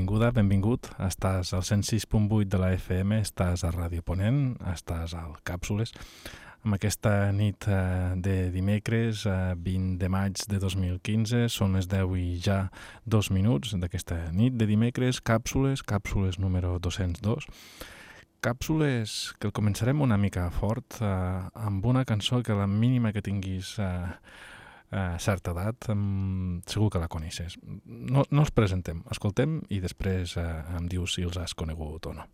Benvinguda, benvingut. Estàs al 106.8 de la FM, estàs a Ràdio Ponent, estàs al Càpsules. Amb aquesta nit eh, de dimecres, eh, 20 de maig de 2015, són les 10 i ja dos minuts d'aquesta nit de dimecres, Càpsules, Càpsules número 202. Càpsules que el començarem una mica fort, eh, amb una cançó que la mínima que tinguis... Eh, a certa edat, um, segur que la coneixes. No, no els presentem, escoltem i després uh, em dius si els has conegut o no.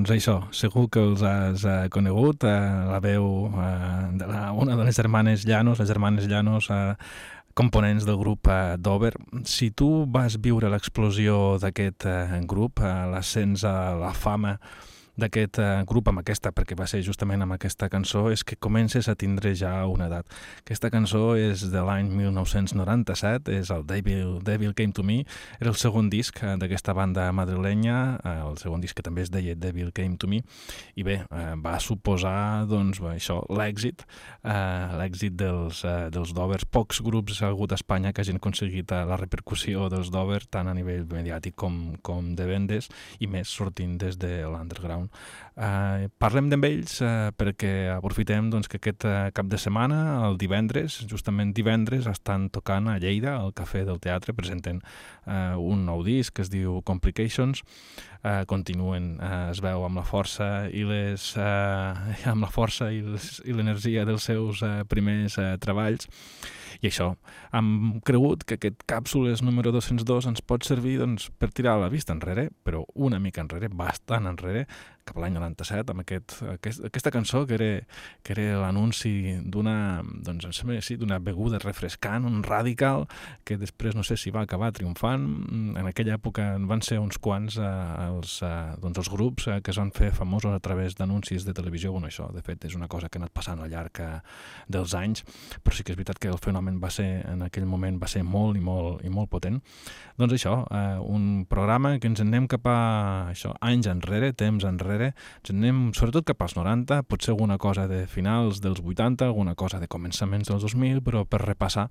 Doncs això, segur que els has eh, conegut, eh, la veu eh, de la, una de les germanes Llanos, les germanes Llanos, eh, components del grup eh, Dover. Si tu vas viure l'explosió d'aquest eh, grup, eh, l'ascens a la fama, d'aquest eh, grup amb aquesta, perquè va ser justament amb aquesta cançó, és que comences a tindre ja una edat. Aquesta cançó és de l'any 1997, és el Devil, Devil Came to Me, era el segon disc eh, d'aquesta banda madrilenya, eh, el segon disc que també es deia Devil Came to Me, i bé, eh, va suposar doncs, bé, això l'èxit, eh, l'èxit dels, eh, dels Dovers. Pocs grups ha hagut a Espanya que hagin aconseguit eh, la repercussió dels Dovers, tant a nivell mediàtic com, com de vendes, i més sortint des de l'underground. Eh, parlem d'amb ells eh, perquè aprofitem doncs, que aquest eh, cap de setmana, el divendres, justament divendres, estan tocant a Lleida, al Cafè del Teatre, presenten eh, un nou disc que es diu Complications, eh, continuen, eh, es veu amb la força i les eh, amb la força i l'energia dels seus eh, primers eh, treballs. I això, hem cregut que aquest càpsules número 202 ens pot servir doncs, per tirar la vista enrere, però una mica enrere, bastant enrere, cap a l'any 97, amb aquest, aquest, aquesta cançó que era, que era l'anunci d'una doncs, sí, beguda refrescant, un radical, que després no sé si va acabar triomfant. En aquella època van ser uns quants eh, els, eh, doncs, els grups eh, que es van fer famosos a través d'anuncis de televisió. Bueno, això, de fet, és una cosa que ha anat passant al llarg eh, dels anys, però sí que és veritat que el fenomen va ser, en aquell moment, va ser molt i molt, i molt potent. Doncs això, eh, un programa que ens anem cap a això, anys enrere, temps enrere, ens anem sobretot cap als 90, potser alguna cosa de finals dels 80, alguna cosa de començaments dels 2000, però per repassar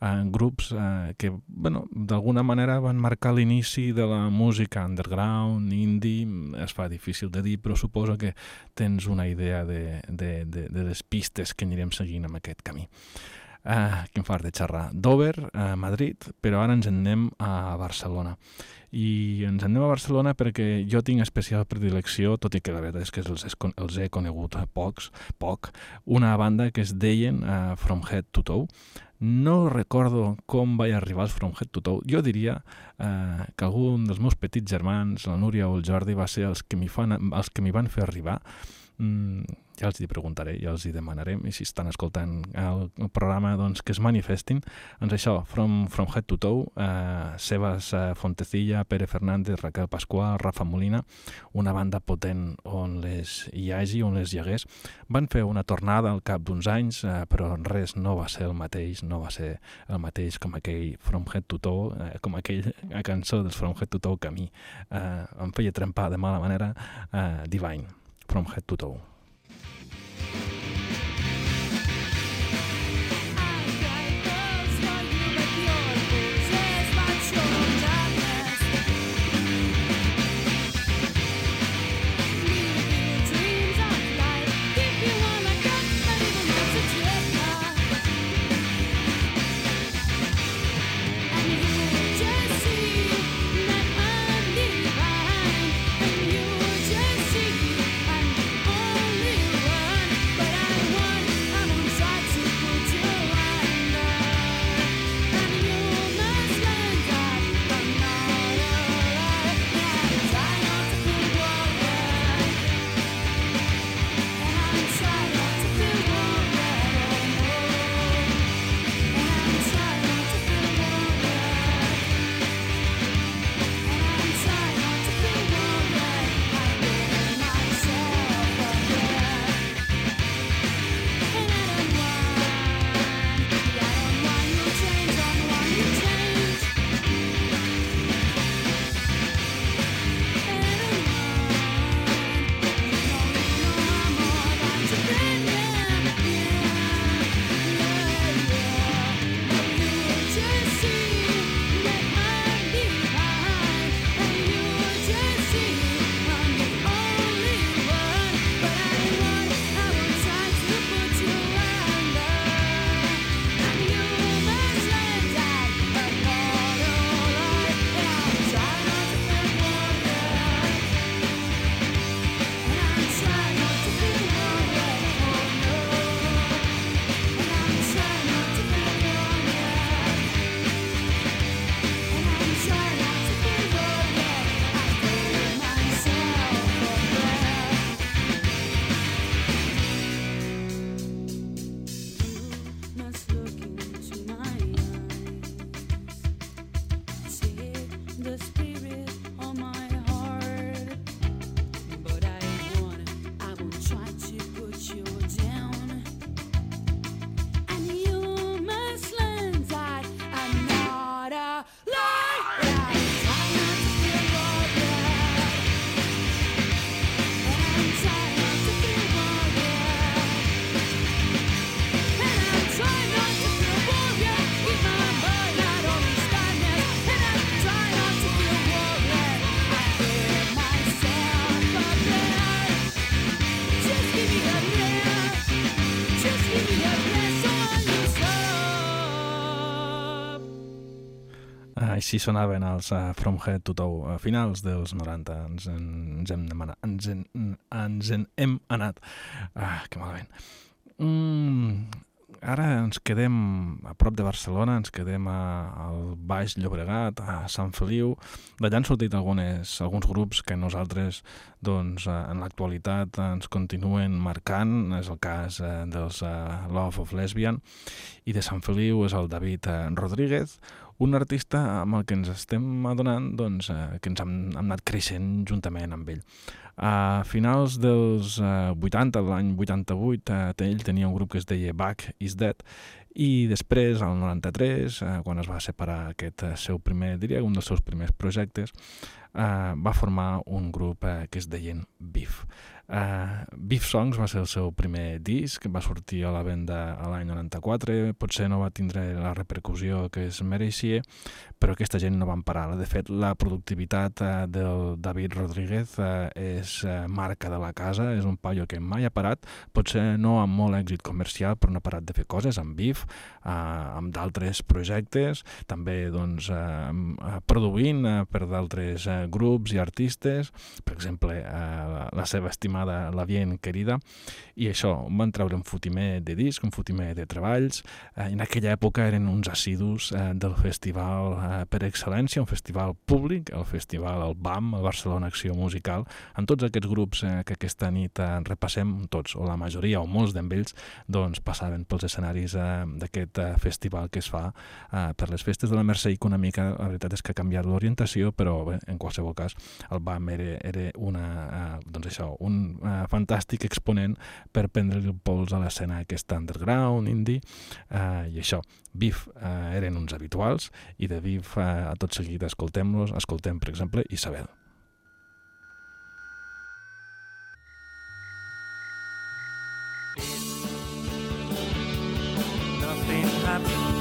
eh, grups eh, que, bueno, d'alguna manera van marcar l'inici de la música underground, indie, es fa difícil de dir, però suposo que tens una idea de, de, de, de les pistes que anirem seguint amb aquest camí. Uh, quin fart de xerrar. Dover, uh, Madrid, però ara ens en anem a Barcelona. I ens en anem a Barcelona perquè jo tinc especial predilecció, tot i que la veritat és que els, els he conegut pocs, poc, una banda que es deien uh, From Head to Toe. No recordo com vaig arribar als From Head to Toe. Jo diria eh, que algun dels meus petits germans, la Núria o el Jordi, va ser els que m'hi van fer arribar. Mm, ja els hi preguntaré, ja els hi demanarem, i si estan escoltant el, el programa, doncs que es manifestin. Doncs això, From, from Head to Toe, eh, Sebas eh, Fontecilla, Pere Fernández, Raquel Pasqual, Rafa Molina, una banda potent on les hi hagi, on les hi hagués. Van fer una tornada al cap d'uns anys, eh, però res no va ser el mateix, no va ser el mateix com aquell From Head to Toe, eh, com aquell cançó dels From Head to Toe que a mi eh, em feia trempar de mala manera, eh, Divine, From Head to Toe. Així sonaven els uh, From Head to Toe a finals dels 90. Ens, en, ens, hem, demanat, ens, en, ens en hem anat. Ah, que malament. Mm, ara ens quedem a prop de Barcelona, ens quedem a, al Baix Llobregat, a Sant Feliu. D'allà han sortit algunes, alguns grups que nosaltres doncs, en l'actualitat ens continuen marcant. És el cas eh, dels eh, Love of Lesbian i de Sant Feliu és el David eh, Rodríguez, un artista amb el que ens estem adonant doncs, eh, que ens hem, hem anat creixent juntament amb ell. A finals dels eh, 80, l'any 88, eh, ell tenia un grup que es deia Back is Dead i després, al 93, eh, quan es va separar aquest eh, seu primer, diria un dels seus primers projectes, eh, va formar un grup eh, que es deien Beef. Uh, Beef Songs va ser el seu primer disc, va sortir a la venda a l'any 94, potser no va tindre la repercussió que es mereixia, però aquesta gent no van parar. De fet, la productivitat uh, del David Rodríguez uh, és uh, marca de la casa, és un paio que mai ha parat, potser no amb molt èxit comercial, però no ha parat de fer coses amb Beef, uh, amb d'altres projectes, també doncs, uh, produint uh, per d'altres grups i artistes, per exemple, uh, la seva estimada estimada, la bien querida, i això, van treure un fotimer de disc, un fotimer de treballs, eh, en aquella època eren uns assidus eh, del festival eh, per excel·lència, un festival públic, el festival, el BAM, el Barcelona Acció Musical, amb tots aquests grups eh, que aquesta nit eh, repassem, tots, o la majoria, o molts d'ells, doncs passaven pels escenaris eh, d'aquest eh, festival que es fa eh, per les festes de la Mercè i que una mica, la veritat és que ha canviat l'orientació, però bé, en qualsevol cas, el BAM era, era una, eh, doncs això, un uh, fantàstic exponent per prendre el pols a l'escena aquesta underground, indie, uh, i això, Beef uh, eren uns habituals, i de Beef uh, a tot seguit escoltem-los, escoltem, per exemple, Isabel. Nothing happened.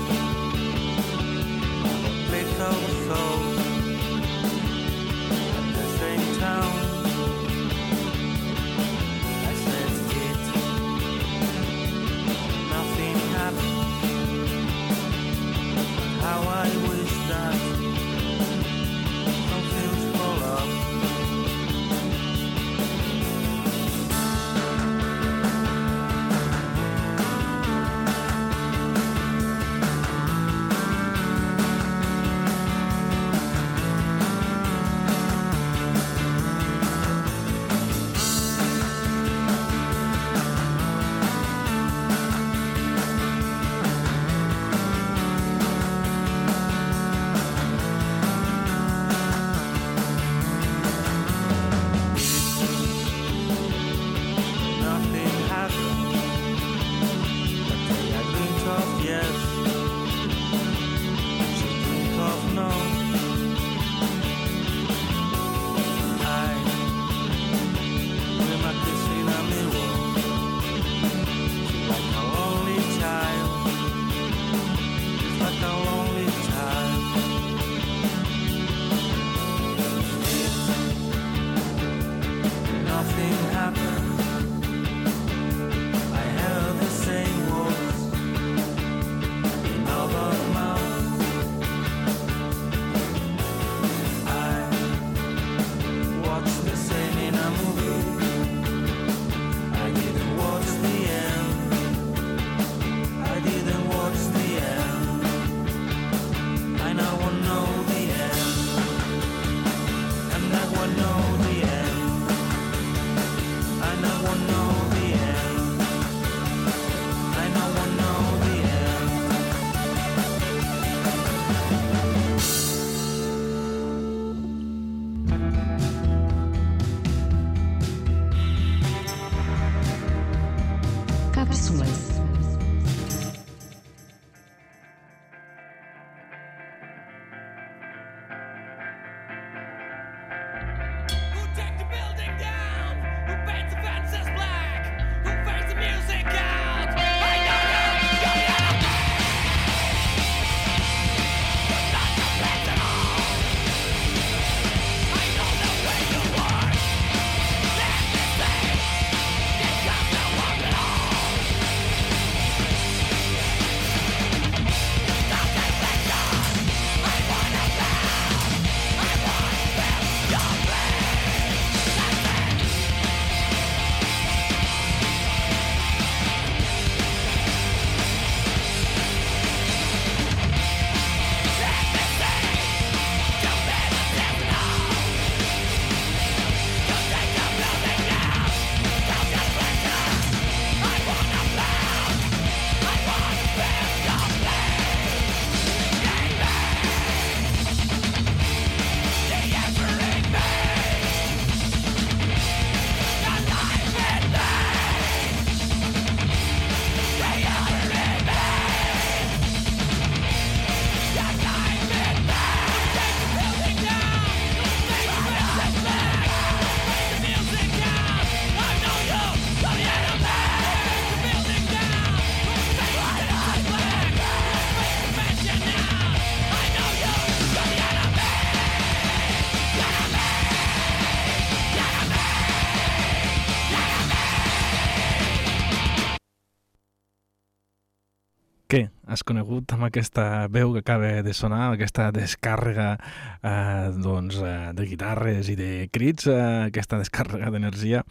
Què? Has conegut amb aquesta veu que acaba de sonar, aquesta descàrrega eh, doncs, eh, de guitarres i de crits, eh, aquesta descàrrega d'energia?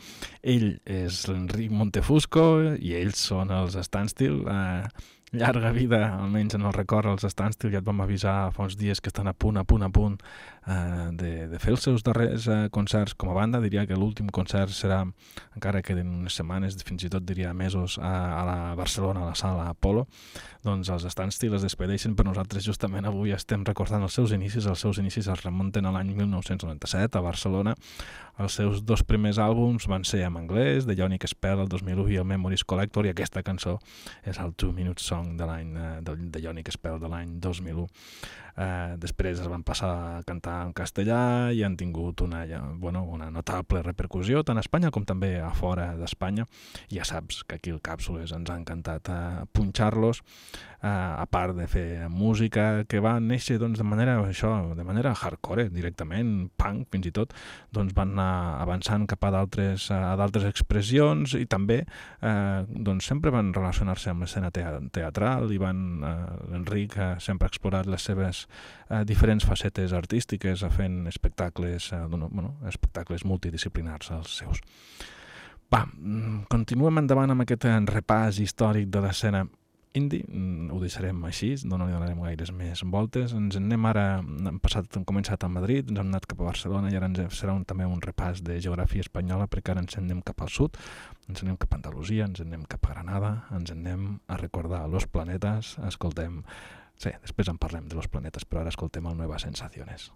Ell és l'Enric Montefusco i ells són els Standstill. Eh, llarga vida, almenys en el record, els Standstill ja et vam avisar fa uns dies que estan a punt, a punt, a punt eh, de, de fer els seus darrers eh, concerts com a banda. Diria que l'últim concert serà, encara que en unes setmanes, fins i tot diria mesos, a, a la Barcelona, a la sala Apolo. Doncs els Standstill es despedeixen, però nosaltres justament avui estem recordant els seus inicis. Els seus inicis es remunten a l'any 1997 a Barcelona. Els seus dos primers àlbums van ser en anglès, The Ionic Spell el 2001 i el Memories Collector, i aquesta cançó és el Two Minute Song de l'any eh, de Ionic Spell de l'any 2001. Eh, després es van passar a cantar en castellà i han tingut una, ja, bueno, una notable repercussió tant a Espanya com també a fora d'Espanya. Ja saps que aquí el Càpsules ens ha encantat eh, punxar-los, eh, a part de fer música que va néixer doncs, de manera això, de manera hardcore, directament, punk fins i tot, doncs van anar avançant cap a d'altres a d'altres expressions i també eh, doncs sempre van relacionar-se amb l'escena teatral i van eh, l'Enric eh, sempre ha explorat les seves eh, diferents facetes artístiques fent espectacles, eh, bueno, espectacles multidisciplinars als seus. Va, mm, continuem endavant amb aquest repàs històric de l'escena indie, mm, ho deixarem així, no li donarem gaires més voltes. Ens en anem ara, hem, passat, hem començat a Madrid, ens hem anat cap a Barcelona i ara ens serà un, també un repàs de geografia espanyola perquè ara ens en anem cap al sud, ens anem cap a Andalusia, ens en anem cap a Granada, ens en anem a recordar los planetes, escoltem Sí, després en parlem de los planetes, però ara escoltem el Nuevas Sensaciones.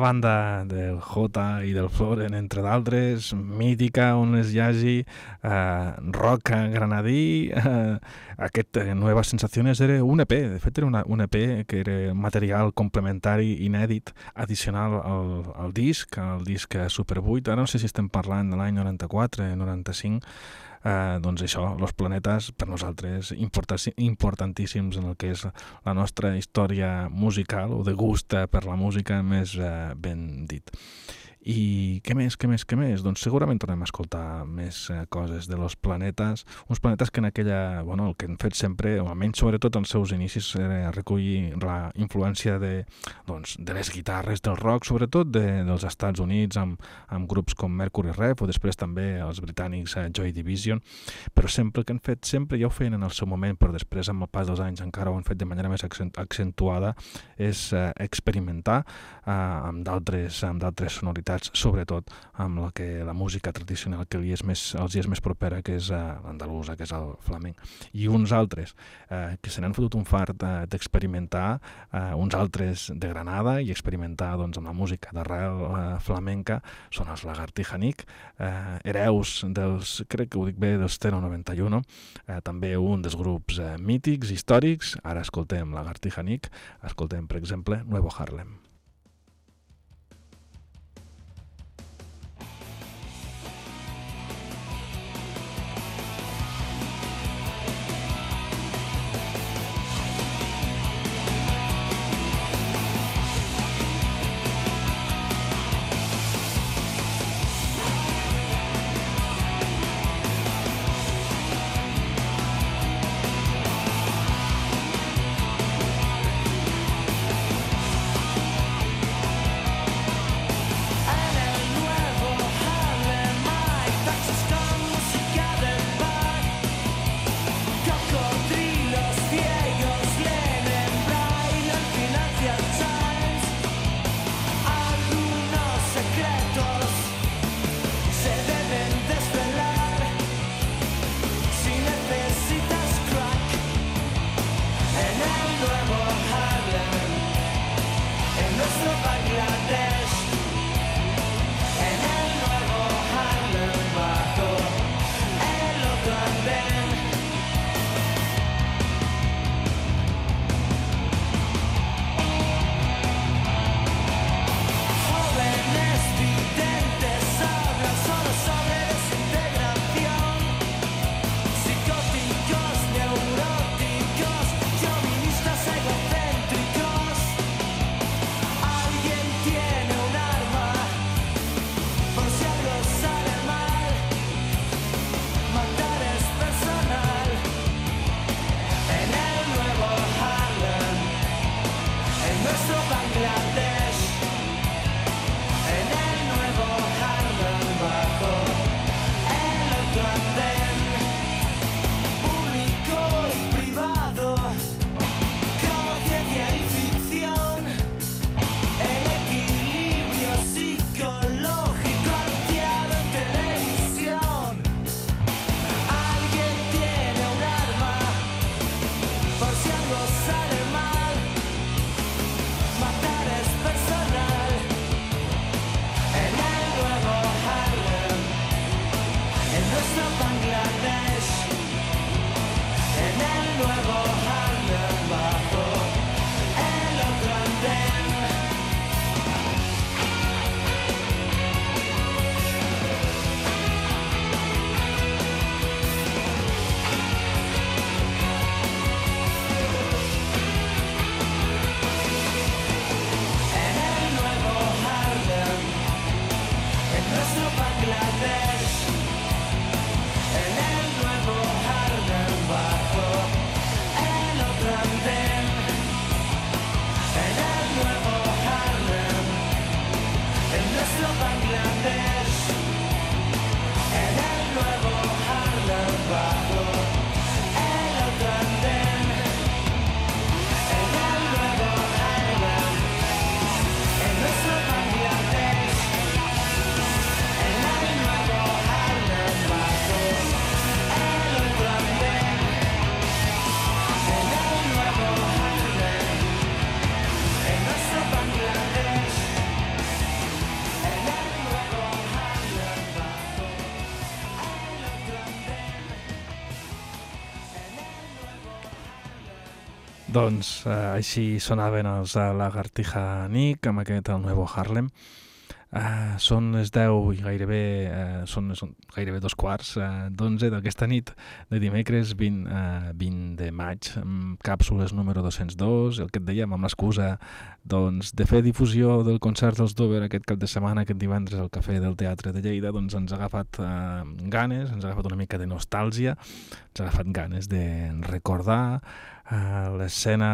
Banda del J i del Floren, entre d'altres, mítica, on es hagi eh, rock granadí. Eh, aquest eh, Nuevas Sensaciones era un EP, de fet era una, un EP que era material complementari inèdit, addicional al, al disc, al disc Super 8. Ara no sé si estem parlant de l'any 94, 95, eh, doncs això, els planetes per nosaltres importantíssims en el que és la nostra història musical o de gust per la música més eh, ben dit. I què més, què més, què més? Doncs segurament tornem a escoltar més eh, coses de los planetes, uns planetes que en aquella, bueno, el que han fet sempre, o almenys sobretot en els seus inicis, era recollir la influència de, doncs, de les guitarres del rock, sobretot de, dels Estats Units, amb, amb grups com Mercury Rev, o després també els britànics eh, Joy Division, però sempre que han fet, sempre ja ho feien en el seu moment, però després amb el pas dels anys encara ho han fet de manera més accentuada, és eh, experimentar eh, amb d'altres sonoritats identitats, sobretot amb la que la música tradicional que li és més, els és més propera, que és uh, l'andalusa, que és el flamenc. I uns altres uh, que se n'han fotut un fart uh, d'experimentar, uh, uns altres de Granada i experimentar doncs, amb la música d'arrel uh, flamenca, són els Lagartija Nick, uh, hereus dels, crec que ho dic bé, dels Teno 91, uh, també un dels grups uh, mítics, històrics, ara escoltem Lagartija Nick, escoltem, per exemple, Nuevo Harlem. Doncs eh, així sonaven els uh, Lagartija Nick amb aquest el Nuevo Harlem. Uh, són les 10 i gairebé, uh, són, són gairebé dos quarts uh, d'11 d'aquesta nit de dimecres 20, uh, 20 de maig, amb càpsules número 202, el que et dèiem, amb l'excusa doncs, de fer difusió del concert dels Dover aquest cap de setmana, aquest divendres al Cafè del Teatre de Lleida, doncs ens ha agafat uh, ganes, ens ha agafat una mica de nostàlgia, ens ha agafat ganes de recordar uh, l'escena,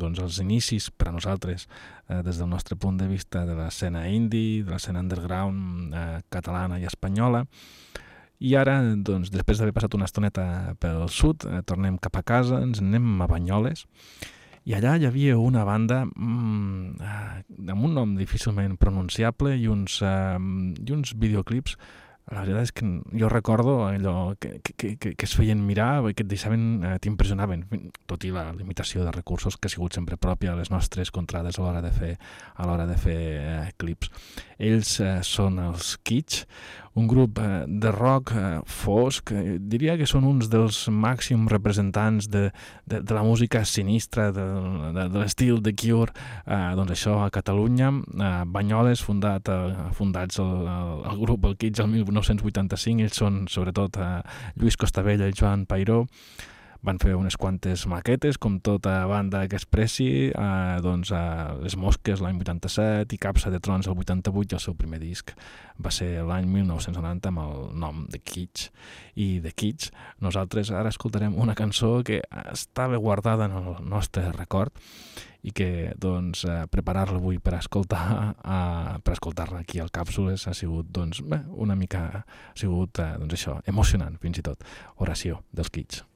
doncs els inicis per a nosaltres eh, des del nostre punt de vista de l'escena indie, de l'escena underground eh, catalana i espanyola. I ara, doncs, després d'haver passat una estoneta pel sud, eh, tornem cap a casa, ens anem a Banyoles, i allà hi havia una banda mmm, eh, amb un nom difícilment pronunciable i uns, eh, i uns videoclips la veritat és que jo recordo allò que, que, que, que es feien mirar i que et deixaven, eh, t'impressionaven, tot i la limitació de recursos que ha sigut sempre pròpia a les nostres contrades a l'hora de fer, a l'hora de fer eh, clips. Ells eh, són els Kitsch, un grup eh, de rock eh, fosc, eh, diria que són uns dels màxims representants de, de, de la música sinistra, de, de, de l'estil de Cure, eh, doncs això a Catalunya, eh, Banyoles, fundat, eh, fundats el, el, el grup el Kids el 1985, ells són sobretot eh, Lluís Costabella i Joan Pairó, van fer unes quantes maquetes, com tota banda que es pressi, eh, doncs, eh, Les Mosques l'any 87 i Capsa de Trons el 88 i el seu primer disc va ser l'any 1990 amb el nom de Kitsch. I de Kitsch nosaltres ara escoltarem una cançó que estava guardada en el nostre record i que doncs, eh, preparar-la avui per escoltar eh, per escoltar-la aquí al Càpsules ha sigut doncs, bé, una mica ha sigut eh, doncs això, emocionant fins i tot. Oració dels Kitsch.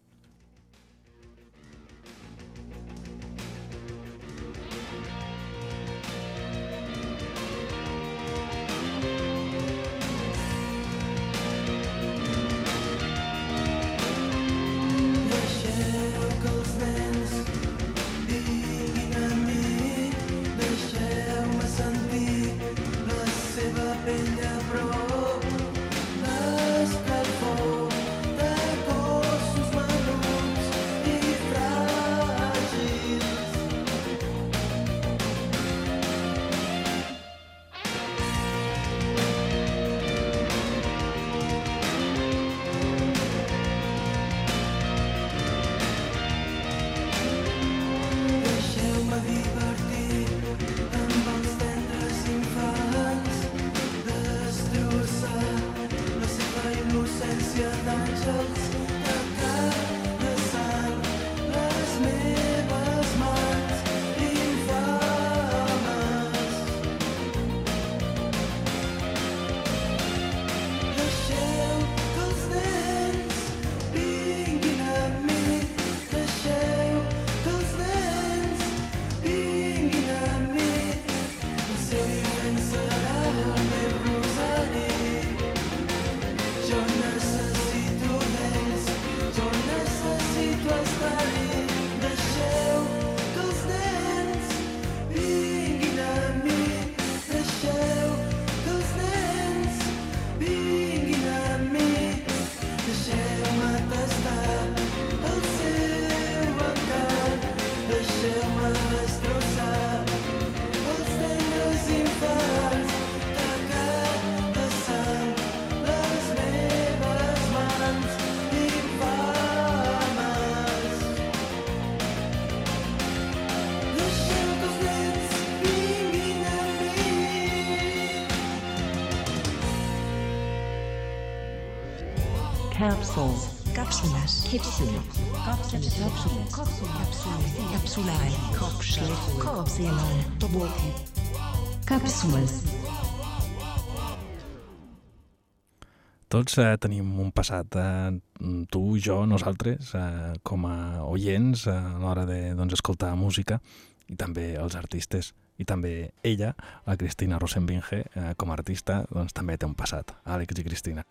Capsules. Cápsulas. Cápsulas. Cápsulas. Cápsulae. Cápsulae. Cápsules. Tots eh, tenim un passat, eh, tu, jo, nosaltres, eh, com a oients eh, a l'hora de doncs, música i també els artistes i també ella, la Cristina Rosenbinge, eh, com a artista, doncs també té un passat. Àlex i Cristina.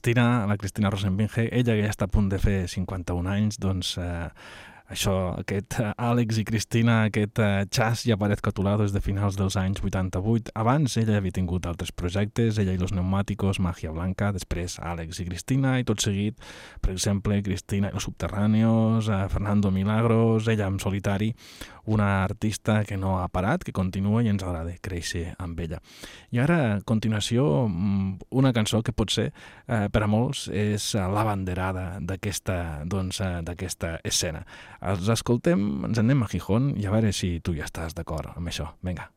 Cristina, la Cristina Rosenbinge, ella que ja està a punt de fer 51 anys, doncs eh, això, aquest uh, Àlex i Cristina, aquest uh, Chas i Aparet Catulado és de finals dels anys 88. Abans ella havia tingut altres projectes, ella i los Neumáticos, Magia Blanca, després Àlex i Cristina, i tot seguit, per exemple, Cristina i los Subterráneos, uh, Fernando Milagros, ella en solitari, una artista que no ha parat, que continua i ens agrada créixer amb ella. I ara, a continuació, mm, una cançó que potser eh, per a molts és la banderada d'aquesta doncs, escena. Els escoltem, ens anem a Gijón i a veure si tu ja estàs d'acord amb això. Vinga.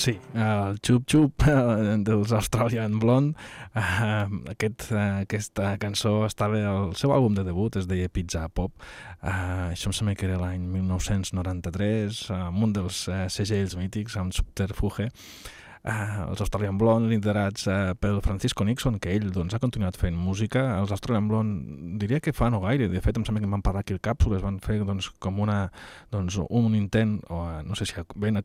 Doncs sí, el Xup Xup eh, dels Australian Blonde, eh, aquest, eh, aquesta cançó estava al seu àlbum de debut, es deia Pizza Pop, això em sembla que era l'any 1993, amb un dels segells mítics, amb Subterfuge, eh, els Australian Blonde liderats eh, pel Francisco Nixon, que ell doncs, ha continuat fent música. Els Australian Blonde diria que fa no gaire, de fet em sembla que em van parlar aquí el Càpsules, van fer doncs, com una, doncs, un intent, o eh, no sé si ben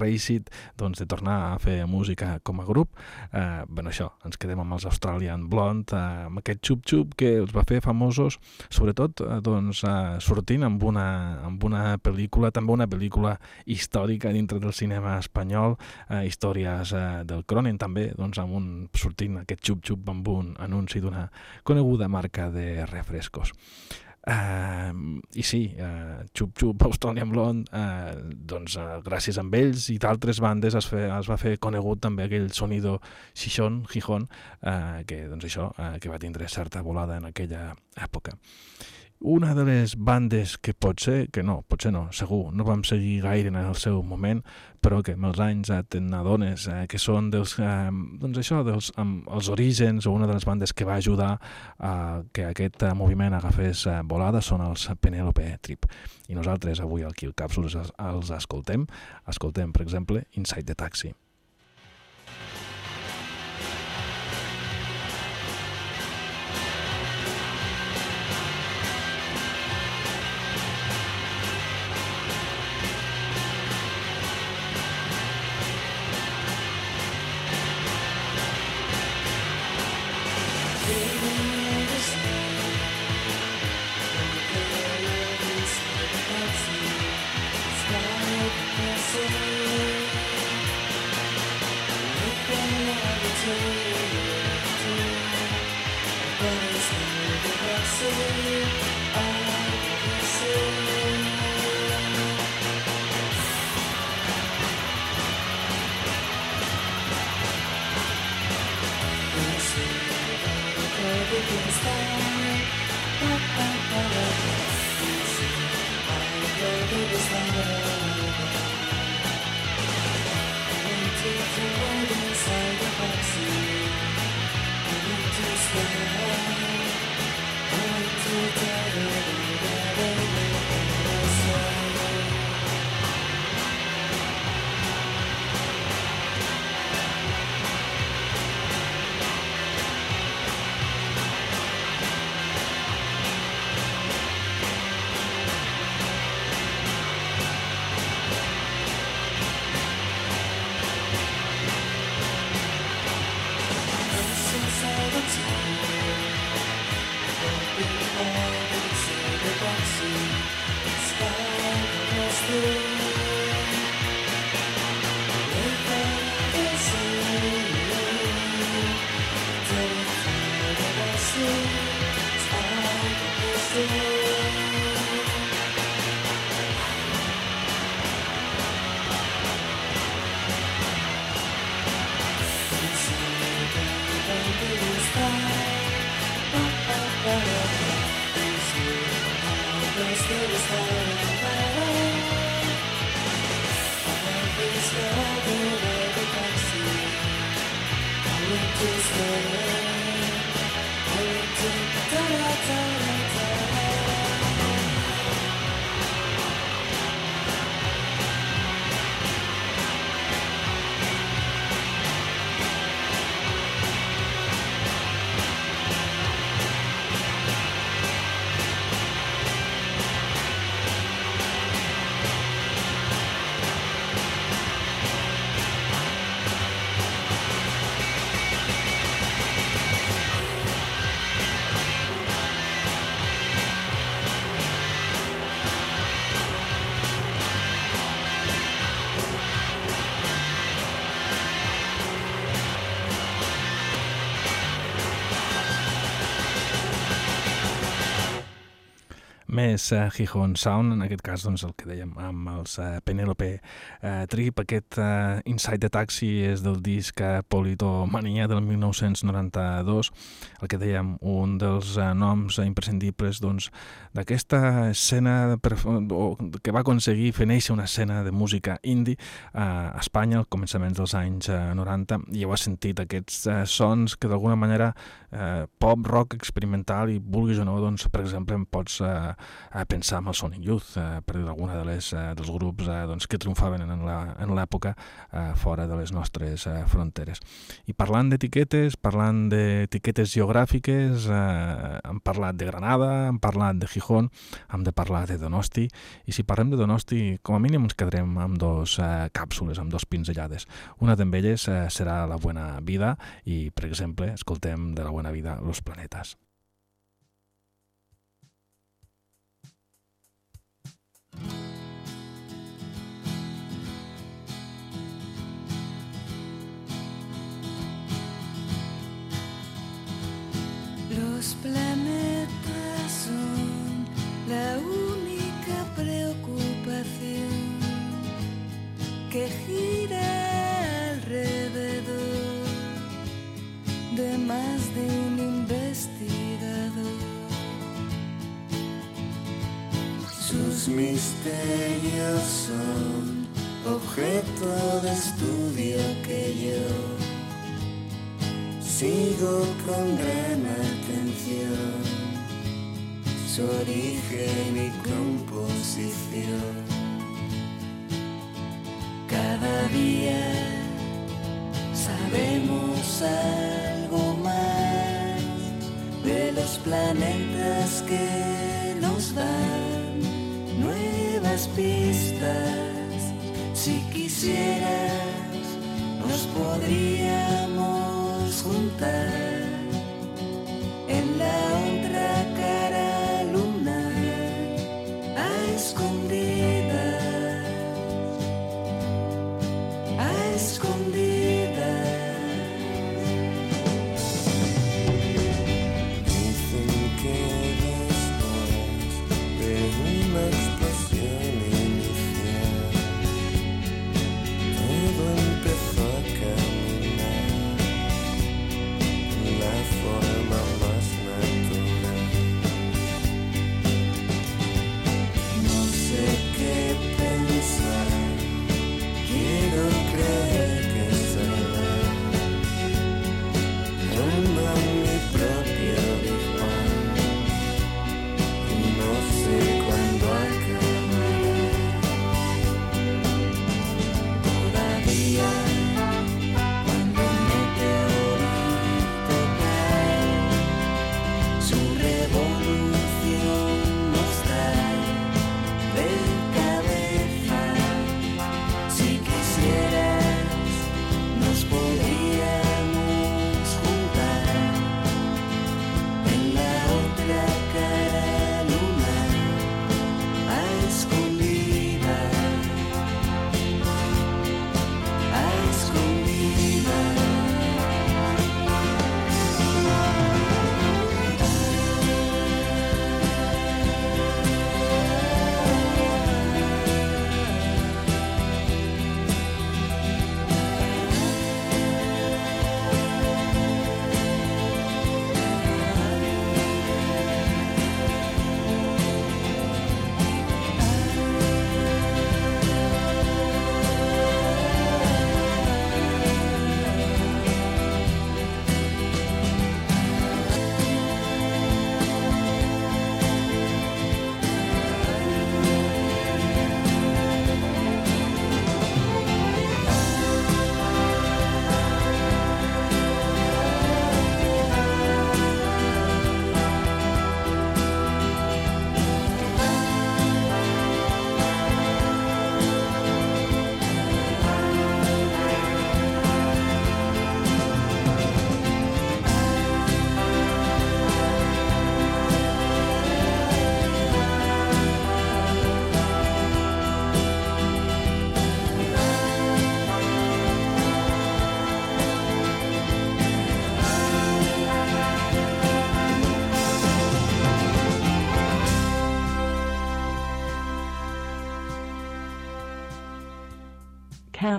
reeixit, doncs, de tornar a fer música com a grup. Eh, bueno, això, ens quedem amb els Australian Blonde, eh, amb aquest xup-xup que els va fer famosos, sobretot eh, doncs, eh, sortint amb una, amb una pel·lícula, també una pel·lícula històrica dintre del cinema espanyol, eh, història cas eh, del Cronen també, doncs, amb un, sortint aquest xup-xup amb un anunci d'una coneguda marca de refrescos. Uh, I sí, uh, Xup Xup, Australian Blonde, uh, doncs uh, gràcies a ells i d'altres bandes es, fe, es va fer conegut també aquell sonido Xixón, Gijón, uh, que, doncs això, uh, que va tindre certa volada en aquella època. Una de les bandes que pot ser, que no, potser no, segur, no vam seguir gaire en el seu moment, però que amb els anys eh, t'adones eh, que són dels, eh, doncs això, dels, amb els orígens o una de les bandes que va ajudar a eh, que aquest eh, moviment agafés eh, volada són els Penelope Trip. I nosaltres avui aquí al Càpsules els, els escoltem. Escoltem, per exemple, Inside the Taxi. Més uh, Gijón Sound, en aquest cas doncs, el que dèiem amb els uh, Penelope uh, Trip. Aquest uh, Inside the Taxi és del disc uh, Polito Mania del 1992, el que dèiem un dels uh, noms imprescindibles doncs, d'aquesta doncs, escena per, o, que va aconseguir fer néixer una escena de música indie uh, a Espanya al començament dels anys uh, 90 i heu sentit aquests uh, sons que d'alguna manera uh, pop, rock experimental i vulguis o no, doncs, per exemple, em pots uh, a pensar en el Sonic Youth, eh, per dir alguna de les, eh, dels grups eh, doncs, que triomfaven en l'època eh, fora de les nostres eh, fronteres. I parlant d'etiquetes, parlant d'etiquetes geogràfiques, eh, hem parlat de Granada, hem parlat de Gijón, hem de parlar de Donosti, i si parlem de Donosti, com a mínim ens quedarem amb dos eh, càpsules, amb dos pinzellades. Una d'elles eh, serà La Buena Vida i, per exemple, escoltem de La Buena Vida Los Planetas. Los planetas son la única preocupación que Sus misterios son objeto de estudio que yo Sigo con gran atención su origen y composición. Cada día sabemos algo más de los planetas que nos dan pistas. Si quisieras, nos podríamos juntar en la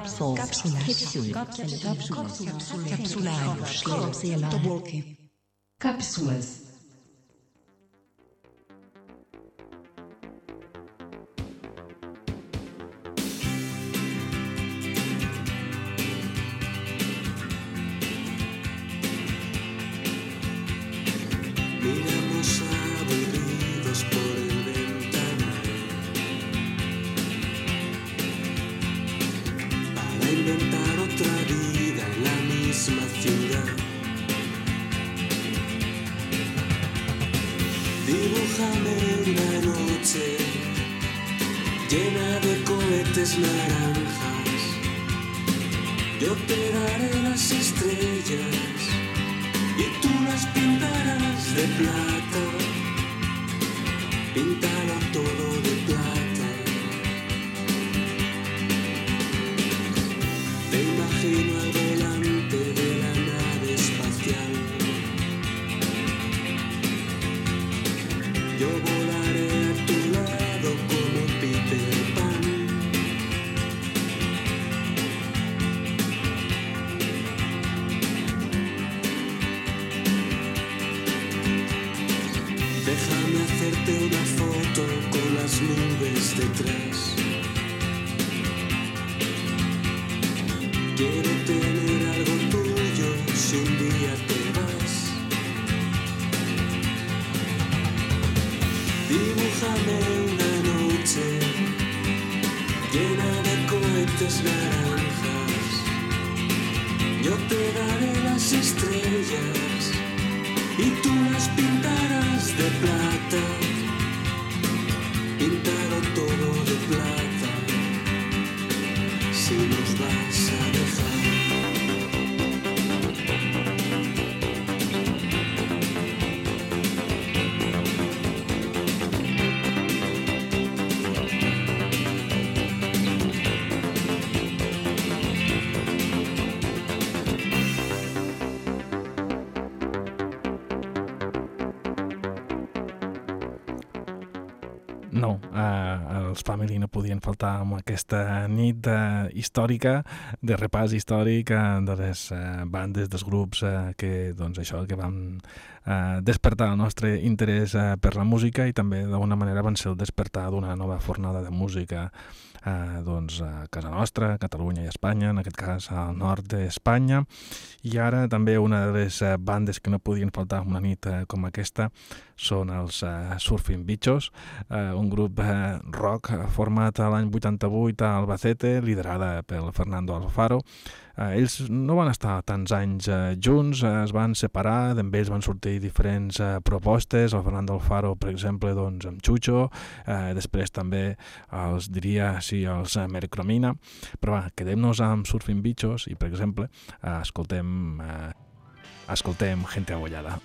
Capsule. Cápsulas. Capsule. Cápsulas. Capsulares. Cápsulas. Cápsulas. Miramos llena de cohetes naranjas. Yo te daré las estrellas y tú las pintarás de plata. Píntalo todo podien faltar amb aquesta nit eh, històrica, de repàs històric eh, de les eh, bandes, dels grups eh, que, doncs això, que van eh, despertar el nostre interès eh, per la música i també d'alguna manera van ser el despertar d'una nova fornada de música eh, doncs, a casa nostra, Catalunya i Espanya, en aquest cas al nord d'Espanya. I ara també una de les eh, bandes que no podien faltar una nit eh, com aquesta són els eh, Surfing Bichos, eh, un grup eh, rock format l'any 88 a Albacete, liderada pel Fernando Alfaro. Eh, ells no van estar tants anys eh, junts, eh, es van separar, d'en ells van sortir diferents eh, propostes, el Fernando Alfaro, per exemple, doncs, amb Chucho, eh, després també els diria, sí, els eh, Mercromina, però va, quedem-nos amb Surfing Bichos i, per exemple, eh, escoltem, eh, escoltem Gente Abollada.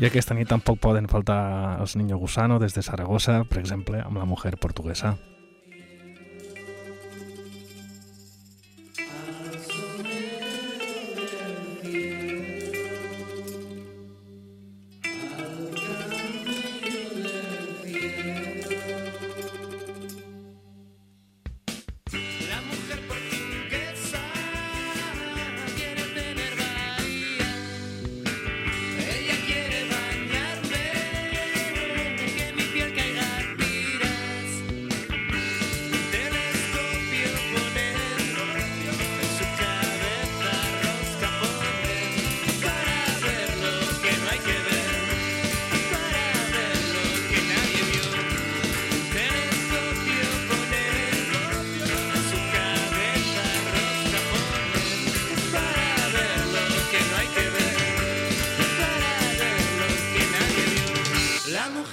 I aquesta nit tampoc poden faltar els Niño Gusano des de Saragossa, per exemple, amb la mujer portuguesa.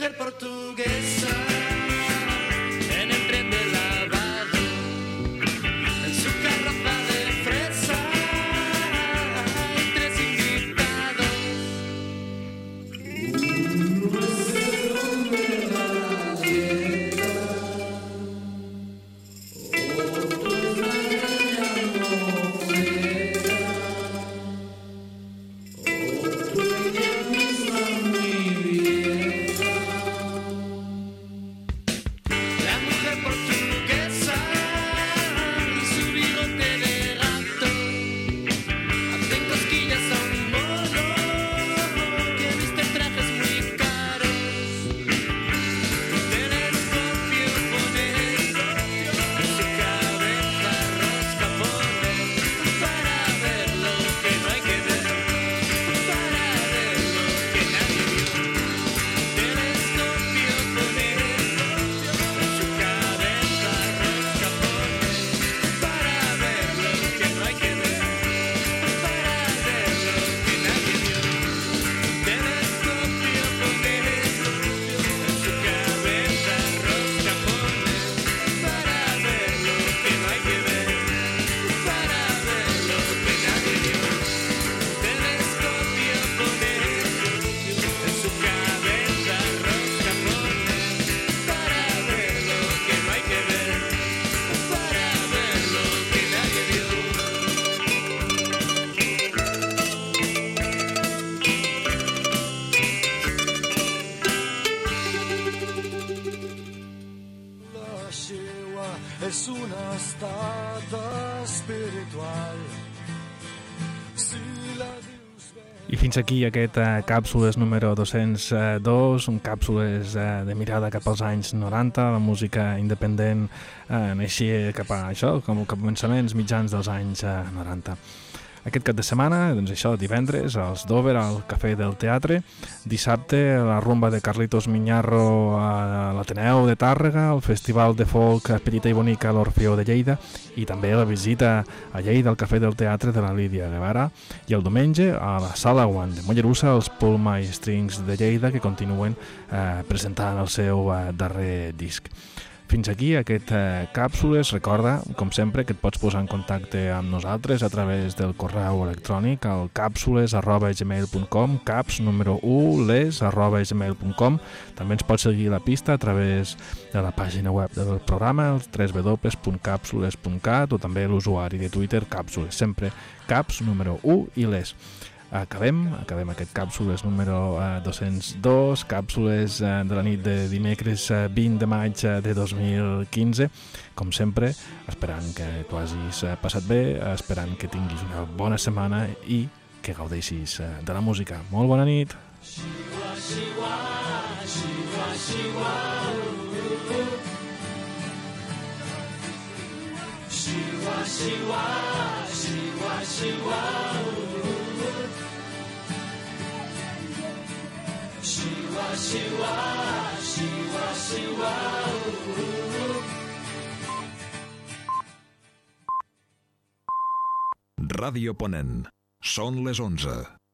Vio. La es una estada espiritual. Si la I fins aquí aquest eh, càpsules número 202, un càpsules eh, de mirada cap als anys 90, la música independent eh, naixia cap a això, com a començaments mitjans dels anys eh, 90. Aquest cap de setmana, doncs això, divendres, als Dover, al Cafè del Teatre, dissabte, la rumba de Carlitos Miñarro a l'Ateneu de Tàrrega, el Festival de Folk Petita i Bonica a l'Orfeó de Lleida i també la visita a Lleida al Cafè del Teatre de la Lídia Guevara i el diumenge a la Sala One de Mollerussa els Pulma i Strings de Lleida que continuen eh, presentant el seu eh, darrer disc. Fins aquí aquest eh, càpsules. Recorda, com sempre, que et pots posar en contacte amb nosaltres a través del correu electrònic al càpsules arroba gmail.com caps número 1 les arroba gmail.com També ens pots seguir la pista a través de la pàgina web del programa, el www.capsules.cat o també l'usuari de Twitter Càpsules, sempre caps número 1 i les. Acabem, acabem aquest càpsules número eh, 202, càpsules eh, de la nit de dimecres eh, 20 de maig eh, de 2015. Com sempre, esperant que t'ho hagis eh, passat bé, esperant que tinguis una bona setmana i que gaudeixis eh, de la música. Molt bona nit! Ràdio Ponent. Són les 11.